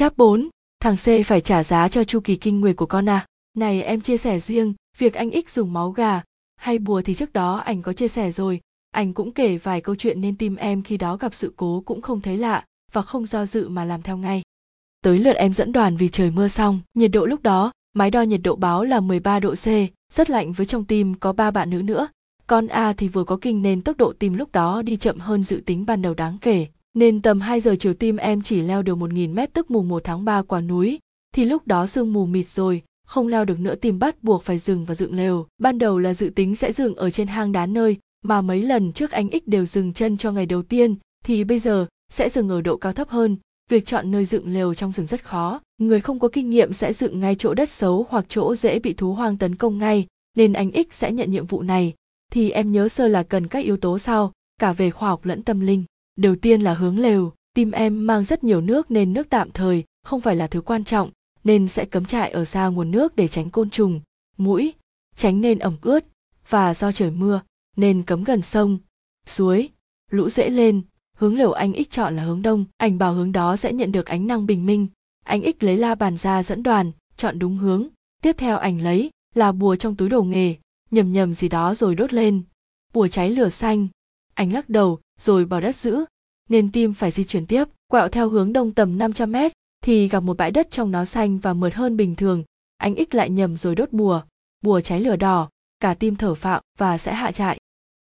Cháp 4, thằng C phải trả giá cho chu kỳ kinh nguyệt của con à. Này em chia sẻ riêng, việc anh X dùng máu gà hay bùa thì trước đó anh có chia sẻ rồi. Anh cũng kể vài câu chuyện nên tim em khi đó gặp sự cố cũng không thấy lạ và không do dự mà làm theo ngay. Tới lượt em dẫn đoàn vì trời mưa xong, nhiệt độ lúc đó, máy đo nhiệt độ báo là 13 độ C, rất lạnh với trong tim có ba bạn nữ nữa. Con A thì vừa có kinh nên tốc độ tim lúc đó đi chậm hơn dự tính ban đầu đáng kể. Nên tầm 2 giờ chiều tim em chỉ leo được 1.000 mét tức mùng 1 tháng 3 quả núi, thì lúc đó sương mù mịt rồi, không leo được nữa tìm bắt buộc phải dừng và dựng lều. Ban đầu là dự tính sẽ dừng ở trên hang đá nơi mà mấy lần trước anh X đều dừng chân cho ngày đầu tiên, thì bây giờ sẽ dừng ở độ cao thấp hơn. Việc chọn nơi dựng lều trong rừng rất khó, người không có kinh nghiệm sẽ dựng ngay chỗ đất xấu hoặc chỗ dễ bị thú hoang tấn công ngay, nên anh X sẽ nhận nhiệm vụ này. Thì em nhớ sơ là cần các yếu tố sau, cả về khoa học lẫn tâm linh. Đầu tiên là hướng lều, tim em mang rất nhiều nước nên nước tạm thời không phải là thứ quan trọng, nên sẽ cấm trại ở xa nguồn nước để tránh côn trùng, mũi, tránh nên ẩm ướt và do trời mưa nên cấm gần sông, suối, lũ dễ lên. Hướng lều anh ích chọn là hướng đông, ảnh bảo hướng đó sẽ nhận được ánh năng bình minh. Anh ích lấy la bàn ra dẫn đoàn, chọn đúng hướng. Tiếp theo ảnh lấy là bùa trong túi đồ nghề, nhầm nhầm gì đó rồi đốt lên. Bùa cháy lửa xanh. Anh lắc đầu rồi bỏ đất giữ, nên tim phải di chuyển tiếp, quẹo theo hướng đông tầm 500 mét, thì gặp một bãi đất trong nó xanh và mượt hơn bình thường. Anh ích lại nhầm rồi đốt bùa. Bùa cháy lửa đỏ cả tim thở phạo và sẽ hạ trại.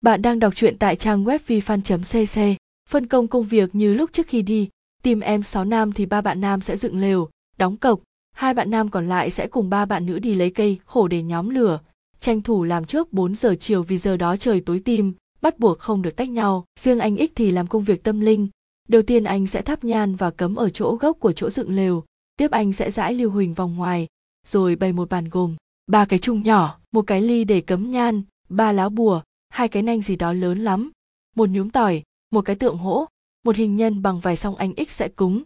Bạn đang đọc truyện tại trang web vifan.cc phân công công việc như lúc trước khi đi. Tìm em 6 nam thì ba bạn nam sẽ dựng lều đóng cọc; hai bạn nam còn lại sẽ cùng ba bạn nữ đi lấy cây khổ để nhóm lửa. Tranh thủ làm trước 4 giờ chiều vì giờ đó trời tối tim bắt buộc không được tách nhau riêng anh ích thì làm công việc tâm linh Đầu tiên anh sẽ thắp nhang và cấm ở chỗ gốc của chỗ dựng lều, tiếp anh sẽ dãi lưu huỳnh vòng ngoài, rồi bày một bàn gồm ba cái chung nhỏ, một cái ly để cấm nhan, ba lá bùa, hai cái nanh gì đó lớn lắm, một nhúm tỏi, một cái tượng hỗ, một hình nhân bằng vài song anh ích sẽ cúng.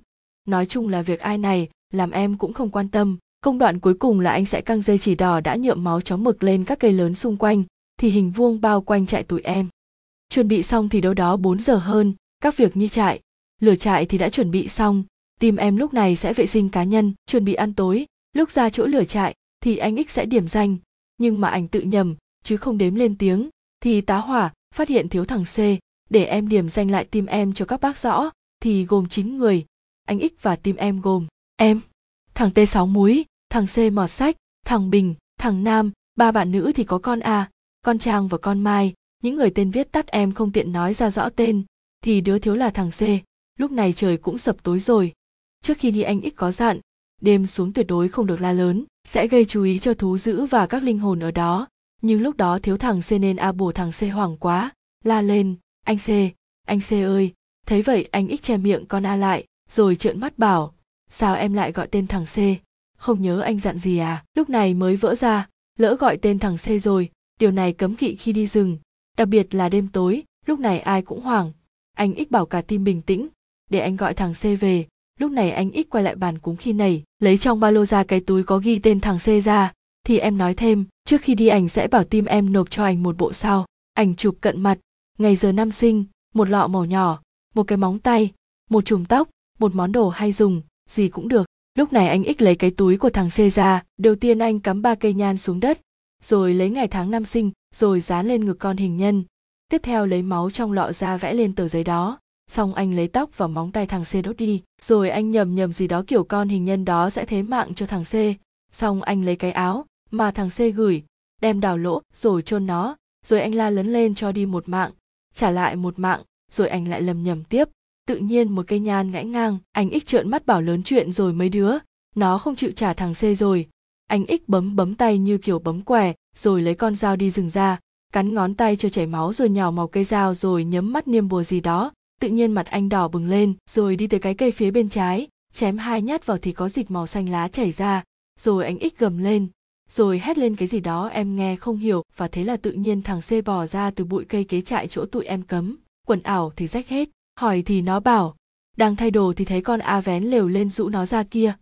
Nói chung là việc ai này, làm em cũng không quan tâm. Công đoạn cuối cùng là anh sẽ căng dây chỉ đỏ đã nhuộm máu chó mực lên các cây lớn xung quanh, thì hình vuông bao quanh chạy tụi em. Chuẩn bị xong thì đâu đó 4 giờ hơn, các việc như trại, lửa trại thì đã chuẩn bị xong. Tim em lúc này sẽ vệ sinh cá nhân chuẩn bị ăn tối. Lúc ra chỗ lửa trại thì anh x sẽ điểm danh. Nhưng mà anh tự nhầm chứ không đếm lên tiếng. Thì tá hỏa phát hiện thiếu thằng c. Để em điểm danh lại tim em cho các bác rõ thì gồm 9 người. Anh x và tim em gồm em thằng t 6 múi thằng c mọt sách thằng bình thằng nam. Ba bạn nữ thì có con a con trang và con mai những người tên viết tắt em không tiện nói ra rõ tên, thì đứa thiếu là thằng c. Lúc này trời cũng sập tối rồi. Trước khi đi anh ít có dặn, đêm xuống tuyệt đối không được la lớn, sẽ gây chú ý cho thú dữ và các linh hồn ở đó. Nhưng lúc đó thiếu thằng c nên a bổ thằng c hoảng quá, la lên, anh c anh c ơi. Thấy vậy anh ít che miệng con a lại, rồi trợn mắt bảo, sao em lại gọi tên thằng c? Không nhớ anh dặn gì à? Lúc này mới vỡ ra, lỡ gọi tên thằng c rồi, điều này cấm kỵ khi đi rừng đặc biệt là đêm tối lúc này ai cũng hoảng anh ích bảo cả tim bình tĩnh để anh gọi thằng C về. Lúc này anh ích quay lại bàn cúng khi nảy, lấy trong ba lô ra cái túi có ghi tên thằng C ra, thì em nói thêm, trước khi đi ảnh sẽ bảo tim em nộp cho anh một bộ sao. Ảnh chụp cận mặt, ngày giờ năm sinh, một lọ màu nhỏ, một cái móng tay, một chùm tóc, một món đồ hay dùng, gì cũng được. Lúc này anh ích lấy cái túi của thằng C ra, đầu tiên anh cắm ba cây nhan xuống đất, rồi lấy ngày tháng năm sinh, rồi dán lên ngực con hình nhân. Tiếp theo lấy máu trong lọ ra vẽ lên tờ giấy đó xong anh lấy tóc và móng tay thằng C đốt đi, rồi anh nhầm nhầm gì đó kiểu con hình nhân đó sẽ thế mạng cho thằng C, xong anh lấy cái áo mà thằng C gửi, đem đào lỗ rồi chôn nó, rồi anh la lớn lên cho đi một mạng, trả lại một mạng, rồi anh lại lầm nhầm tiếp. Tự nhiên một cây nhan ngã ngang, anh ích trợn mắt bảo lớn chuyện rồi mấy đứa, nó không chịu trả thằng C rồi. Anh ích bấm bấm tay như kiểu bấm què, rồi lấy con dao đi rừng ra, cắn ngón tay cho chảy máu rồi nhỏ màu cây dao rồi nhấm mắt niêm bùa gì đó, tự nhiên mặt anh đỏ bừng lên rồi đi tới cái cây phía bên trái chém hai nhát vào thì có dịch màu xanh lá chảy ra. Rồi anh ích gầm lên rồi hét lên cái gì đó em nghe không hiểu và thế là tự nhiên thằng C bò ra từ bụi cây kế trại chỗ tụi em cấm. Quần ảo thì rách hết hỏi thì nó bảo đang thay đồ thì thấy con a vén lều lên rũ nó ra kia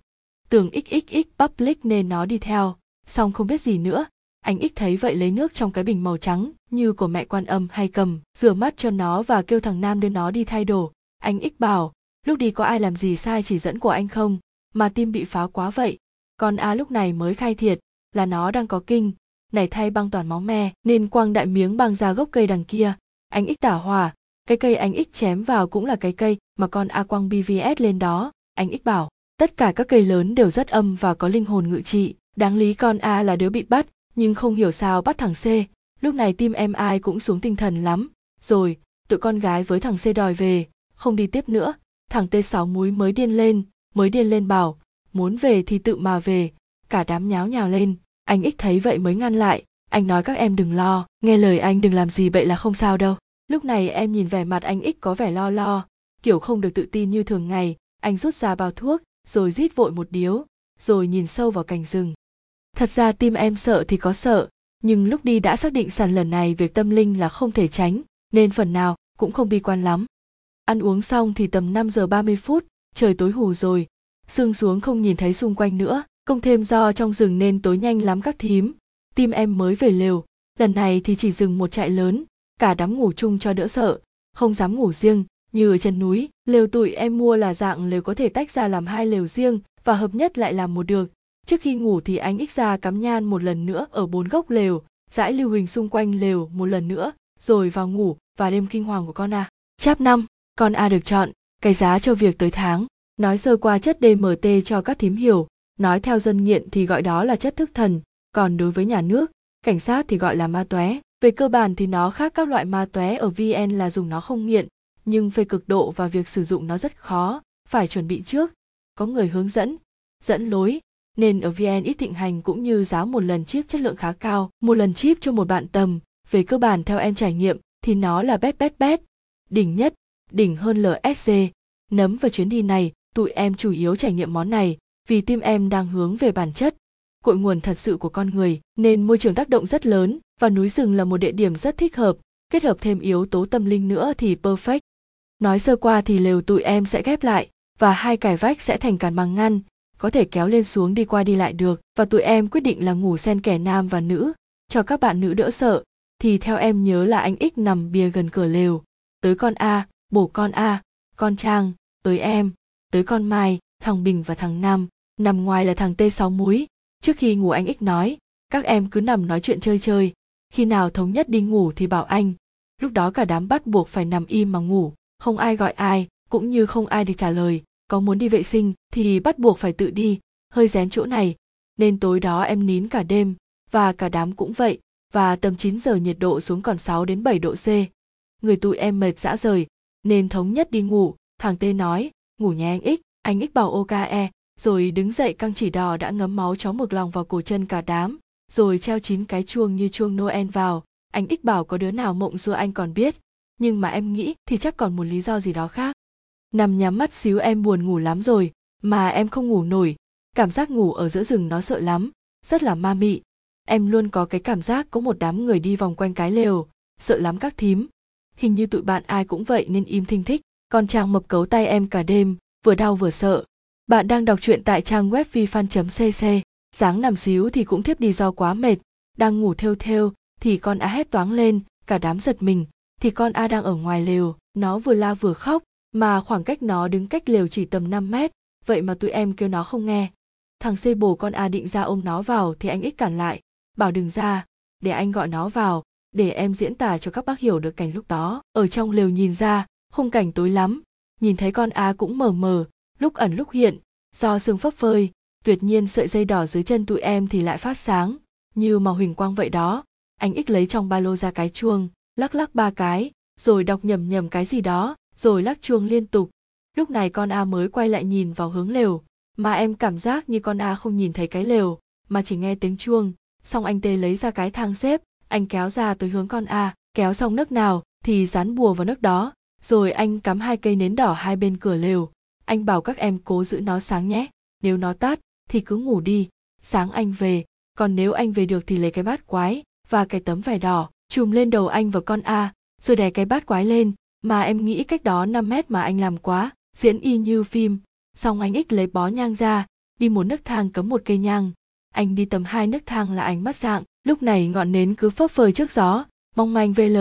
tưởng xxx public nên nó đi theo. Xong không biết gì nữa. Anh ích thấy vậy lấy nước trong cái bình màu trắng, như của mẹ quan âm hay cầm, rửa mắt cho nó và kêu thằng nam đưa nó đi thay đồ. Anh ích bảo, lúc đi có ai làm gì sai chỉ dẫn của anh không? Mà tim bị phá quá vậy. Con a lúc này mới khai thiệt, là nó đang có kinh nảy thay băng toàn máu me, nên quăng đại miếng băng ra gốc cây đằng kia. Anh ích tả hòa, cái cây anh ích chém vào cũng là cái cây mà con a quăng bvs lên đó. Anh ích bảo tất cả các cây lớn đều rất âm và có linh hồn ngự trị. Đáng lý con a là đứa bị bắt, nhưng không hiểu sao bắt thằng c. Lúc này tim em ai cũng xuống tinh thần lắm. Rồi, tụi con gái với thằng c đòi về. Không đi tiếp nữa. Thằng t sáu múi mới điên lên, mới điên lên bảo, muốn về thì tự mà về. Cả đám nháo nhào lên. Anh ích thấy vậy mới ngăn lại. Anh nói các em đừng lo. Nghe lời anh đừng làm gì vậy là không sao đâu. Lúc này em nhìn vẻ mặt anh ích có vẻ lo lo. Kiểu không được tự tin như thường ngày. Anh rút ra bao thuốc rồi rít vội một điếu, rồi nhìn sâu vào cành rừng. Thật ra tim em sợ thì có sợ, nhưng lúc đi đã xác định sàn lần này việc tâm linh là không thể tránh, nên phần nào cũng không bi quan lắm. Ăn uống xong thì tầm 5 giờ 30 phút, trời tối hù rồi. Sương xuống không nhìn thấy xung quanh nữa công thêm do trong rừng nên tối nhanh lắm các thím. Tim em mới về lều, lần này thì chỉ dừng một trại lớn, cả đám ngủ chung cho đỡ sợ, không dám ngủ riêng như ở chân núi, lều tụi em mua là dạng lều có thể tách ra làm hai lều riêng và hợp nhất lại làm một được trước khi ngủ thì anh ích ra cắm nhan một lần nữa ở bốn gốc lều, dãi lưu huỳnh xung quanh lều một lần nữa, rồi vào ngủ và đêm kinh hoàng của con a. Chap năm, con a được chọn, cái giá cho việc tới tháng. Nói sơ qua chất dmt cho các thím hiểu, nói theo dân nghiện thì gọi đó là chất thức thần, còn đối với nhà nước, cảnh sát thì gọi là ma tóe về cơ bản thì nó khác các loại ma tóe ở vn là dùng nó không nghiện nhưng phê cực độ và việc sử dụng nó rất khó, phải chuẩn bị trước. Có người hướng dẫn dẫn lối, nên ở vn ít thịnh hành cũng như giá một lần chip chất lượng khá cao. Một lần chip cho một bạn tầm, về cơ bản theo em trải nghiệm, thì nó là bét bét bét. Đỉnh nhất, đỉnh hơn LSG. nấm vào chuyến đi này, tụi em chủ yếu trải nghiệm món này, vì tim em đang hướng về bản chất. Cội nguồn thật sự của con người, nên môi trường tác động rất lớn, và núi rừng là một địa điểm rất thích hợp. Kết hợp thêm yếu tố tâm linh nữa thì perfect nói sơ qua thì lều tụi em sẽ ghép lại và hai cải vách sẽ thành cản bằng ngăn, có thể kéo lên xuống đi qua đi lại được. Và tụi em quyết định là ngủ xen kẻ nam và nữ. Cho các bạn nữ đỡ sợ, thì theo em nhớ là anh ích nằm bìa gần cửa lều. Tới con a, bổ con a, con trang. Tới em, tới con mai, thằng bình và thằng nam. Nằm ngoài là thằng t sáu múi trước khi ngủ anh ích nói, các em cứ nằm nói chuyện chơi chơi. Khi nào thống nhất đi ngủ thì bảo anh. Lúc đó cả đám bắt buộc phải nằm im mà ngủ không ai gọi ai cũng như không ai được trả lời. Có muốn đi vệ sinh thì bắt buộc phải tự đi. Hơi rén chỗ này. Nên tối đó em nín cả đêm. Và cả đám cũng vậy. Và tầm 9 giờ nhiệt độ xuống còn 6 đến 7 độ C. Người tụi em mệt dã rời, nên thống nhất đi ngủ, thằng Tê nói, ngủ nhé anh X, anh X bảo OKE, rồi đứng dậy căng chỉ đỏ đã ngấm máu chó mực lòng vào cổ chân cả đám, rồi treo chín cái chuông như chuông Noel vào, anh X bảo có đứa nào mộng xưa anh còn biết, nhưng mà em nghĩ thì chắc còn một lý do gì đó khác. Nằm nhắm mắt xíu em buồn ngủ lắm rồi, mà em không ngủ nổi, cảm giác ngủ ở giữa rừng nó sợ lắm, rất là ma mị. Em luôn có cái cảm giác có một đám người đi vòng quanh cái lều, sợ lắm các thím. Hình như tụi bạn ai cũng vậy nên im thinh thích, còn chàng mập cấu tay em cả đêm, vừa đau vừa sợ. Bạn đang đọc truyện tại trang web vifan.cc, sáng nằm xíu thì cũng thiếp đi do quá mệt, đang ngủ theo theo thì con á hét toáng lên, cả đám giật mình, thì con A đang ở ngoài lều, nó vừa la vừa khóc, mà khoảng cách nó đứng cách lều chỉ tầm 5 mét, vậy mà tụi em kêu nó không nghe. Thằng C bồ con A định ra ôm nó vào thì anh ích cản lại, bảo đừng ra, để anh gọi nó vào, để em diễn tả cho các bác hiểu được cảnh lúc đó. Ở trong lều nhìn ra, khung cảnh tối lắm, nhìn thấy con A cũng mờ mờ, lúc ẩn lúc hiện, do sương phấp phơi, tuyệt nhiên sợi dây đỏ dưới chân tụi em thì lại phát sáng, như màu huỳnh quang vậy đó. Anh ích lấy trong ba lô ra cái chuông, lắc lắc ba cái, rồi đọc nhầm nhầm cái gì đó, rồi lắc chuông liên tục. Lúc này con A mới quay lại nhìn vào hướng lều, mà em cảm giác như con A không nhìn thấy cái lều, mà chỉ nghe tiếng chuông. Xong anh Tê lấy ra cái thang xếp, anh kéo ra tới hướng con A, kéo xong nước nào thì dán bùa vào nước đó, rồi anh cắm hai cây nến đỏ hai bên cửa lều. Anh bảo các em cố giữ nó sáng nhé, nếu nó tắt thì cứ ngủ đi, sáng anh về, còn nếu anh về được thì lấy cái bát quái và cái tấm vải đỏ, chùm lên đầu anh và con A, rồi đè cái bát quái lên, mà em nghĩ cách đó 5 mét mà anh làm quá, diễn y như phim. Xong anh ích lấy bó nhang ra, đi một nấc thang cấm một cây nhang. Anh đi tầm hai nấc thang là anh mất dạng, lúc này ngọn nến cứ phấp phới trước gió, mong manh VL,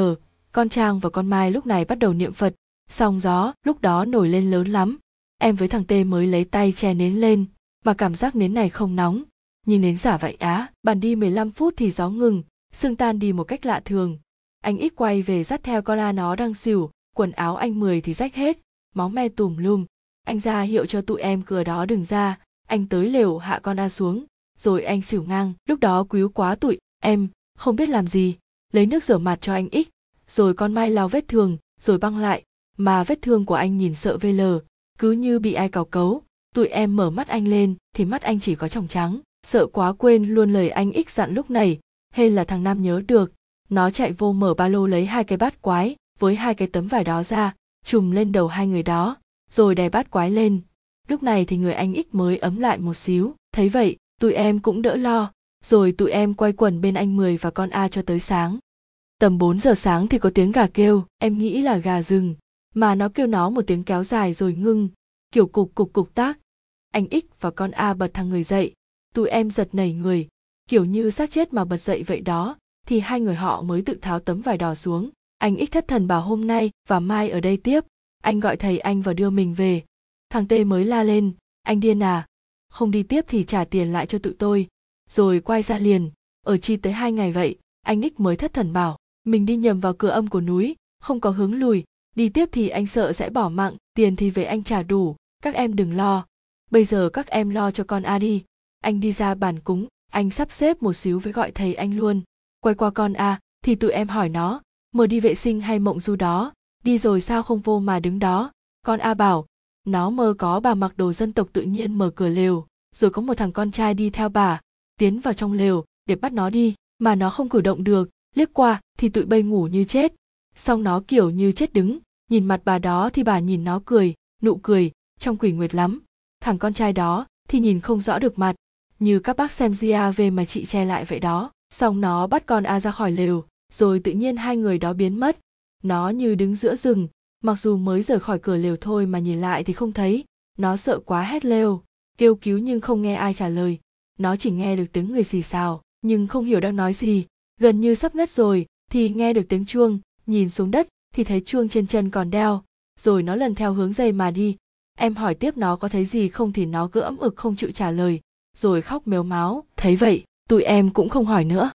con Trang và con Mai lúc này bắt đầu niệm Phật, song gió lúc đó nổi lên lớn lắm. Em với thằng Tê mới lấy tay che nến lên, mà cảm giác nến này không nóng nhìn nến giả vậy á bàn đi 15 phút thì gió ngừng sương tan đi một cách lạ thường. Anh ít quay về dắt theo con a nó đang xỉu quần áo anh mười thì rách hết máu me tùm lum. Anh ra hiệu cho tụi em cửa đó đừng ra. Anh tới lều hạ con a xuống rồi anh xỉu ngang. Lúc đó quýu quá tụi em không biết làm gì. Lấy nước rửa mặt cho anh ích rồi con mai lau vết thương rồi băng lại. Mà vết thương của anh nhìn sợ vê lờ, cứ như bị ai cào cấu. Tụi em mở mắt anh lên thì mắt anh chỉ có tròng trắng. Sợ quá quên luôn lời anh ích dặn lúc này hên là thằng nam nhớ được, nó chạy vô mở ba lô lấy hai cái bát quái, với hai cái tấm vải đó ra chùm lên đầu hai người đó, rồi đè bát quái lên. Lúc này thì người anh ích mới ấm lại một xíu. Thấy vậy, tụi em cũng đỡ lo. Rồi tụi em quay quần bên anh mười và con a cho tới sáng. Tầm 4 giờ sáng thì có tiếng gà kêu, em nghĩ là gà rừng, mà nó kêu nó một tiếng kéo dài rồi ngưng, kiểu cục cục cục tác. Anh ích và con a bật thằng người dậy. Tụi em giật nảy người kiểu như xác chết mà bật dậy vậy đó, thì hai người họ mới tự tháo tấm vải đỏ xuống. Anh ích thất thần bảo hôm nay và mai ở đây tiếp. Anh gọi thầy anh và đưa mình về. Thằng tê mới la lên, anh điên à? Không đi tiếp thì trả tiền lại cho tụi tôi. Rồi quay ra liền. Ở chi tới hai ngày vậy, anh ích mới thất thần bảo, mình đi nhầm vào cửa âm của núi, không có hướng lùi. Đi tiếp thì anh sợ sẽ bỏ mạng, tiền thì về anh trả đủ. Các em đừng lo. Bây giờ các em lo cho con a đi. Anh đi ra bàn cúng anh sắp xếp một xíu với gọi thầy anh luôn. Quay qua con a, thì tụi em hỏi nó mờ đi vệ sinh hay mộng du đó? Đi rồi sao không vô mà đứng đó? Con a bảo, nó mơ có bà mặc đồ dân tộc tự nhiên mở cửa lều, rồi có một thằng con trai đi theo bà, tiến vào trong lều để bắt nó đi, mà nó không cử động được. Liếc qua thì tụi bay ngủ như chết. Xong nó kiểu như chết đứng, nhìn mặt bà đó thì bà nhìn nó cười, nụ cười, trong quỷ nguyệt lắm. Thằng con trai đó thì nhìn không rõ được mặt như các bác xem về mà chị che lại vậy đó. Xong nó bắt con a ra khỏi lều, rồi tự nhiên hai người đó biến mất. Nó như đứng giữa rừng, mặc dù mới rời khỏi cửa lều thôi mà nhìn lại thì không thấy. Nó sợ quá hét lêu, kêu cứu nhưng không nghe ai trả lời. Nó chỉ nghe được tiếng người xì xào, nhưng không hiểu đang nói gì. Gần như sắp ngất rồi, thì nghe được tiếng chuông. Nhìn xuống đất, thì thấy chuông trên chân còn đeo. Rồi nó lần theo hướng dây mà đi. Em hỏi tiếp nó có thấy gì không thì nó cứ ấm ực không chịu trả lời rồi khóc mếu máo thấy vậy tụi em cũng không hỏi nữa.